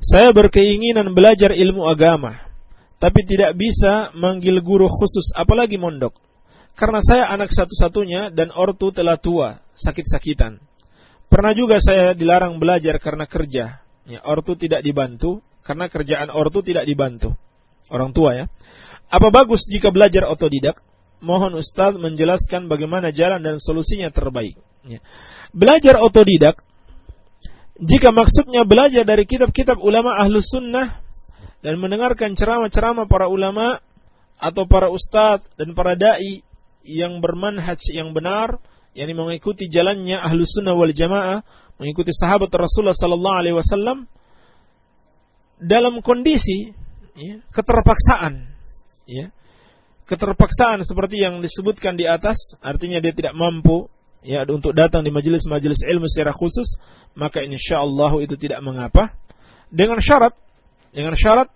Saya berkeinginan belajar ilmu agama, tapi tidak bisa manggil guru khusus, apalagi mondok. Karena saya anak satu-satunya dan ortu telah tua, sakit-sakitan. Pernah juga saya dilarang belajar karena kerja. Ya, ortu tidak dibantu, karena kerjaan ortu tidak dibantu. Orang tua ya. Apa bagus jika belajar otodidak? Mohon Ustadz menjelaskan bagaimana jalan dan solusinya terbaik. Ya. Belajar otodidak jika maksudnya belajar dari kitab-kitab ulama ahlus sunnah dan mendengarkan ceramah-ceramah para ulama atau para ustadz dan para dai yang bermanhaj yang benar, yang mengikuti jalannya ahlus sunnah wal jamaah, mengikuti sahabat Rasulullah sallallahu alaihi wasallam dalam kondisi ya, keterpaksaan, ya, keterpaksaan seperti yang disebutkan di atas, artinya dia tidak mampu ya untuk datang di majelis-majelis ilmu secara khusus, maka insya Allah itu tidak mengapa. Dengan syarat, dengan syarat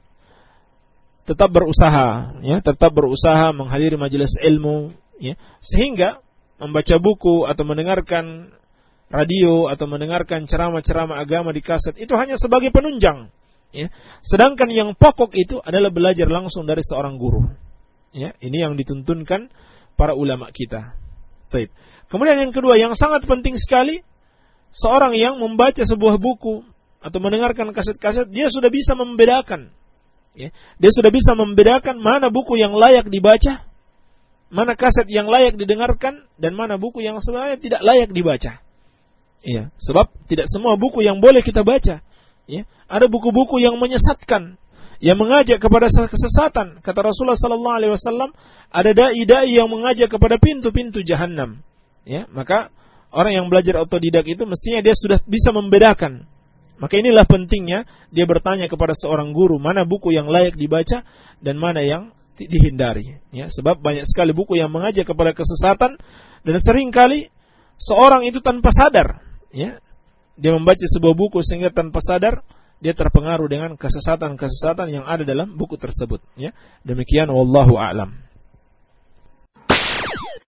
tetap berusaha, ya, tetap berusaha menghadiri majelis ilmu, ya, sehingga membaca buku atau mendengarkan radio atau mendengarkan ceramah-ceramah agama di kaset itu hanya sebagai penunjang, ya. Sedangkan yang pokok itu adalah belajar langsung dari seorang guru. Ya, ini yang dituntunkan para ulama kita. Taib. Kemudian yang kedua yang sangat penting sekali seorang yang membaca sebuah buku atau mendengarkan kaset-kaset dia sudah bisa membedakan ya. Dia sudah bisa membedakan mana buku yang layak dibaca, mana kaset yang layak didengarkan dan mana buku yang sebenarnya tidak layak dibaca. Ya, sebab tidak semua buku yang boleh kita baca. Ya, ada buku-buku yang menyesatkan, yang mengajak kepada kesesatan. Kata Rasulullah sallallahu alaihi wasallam, ada dai-dai yang mengajak kepada pintu-pintu jahanam. Ya, maka orang yang belajar otodidak itu mestinya dia sudah bisa membedakan. Maka inilah pentingnya dia bertanya kepada seorang guru mana buku yang layak dibaca dan mana yang dihindari. Ya, sebab banyak sekali buku yang mengajak kepada kesesatan dan sering kali seorang itu tanpa sadar, ya, dia membaca sebuah buku sehingga tanpa sadar dia terpengaruh dengan kesesatan-kesesatan yang ada dalam buku tersebut. Ya, demikian wallahu a'lam.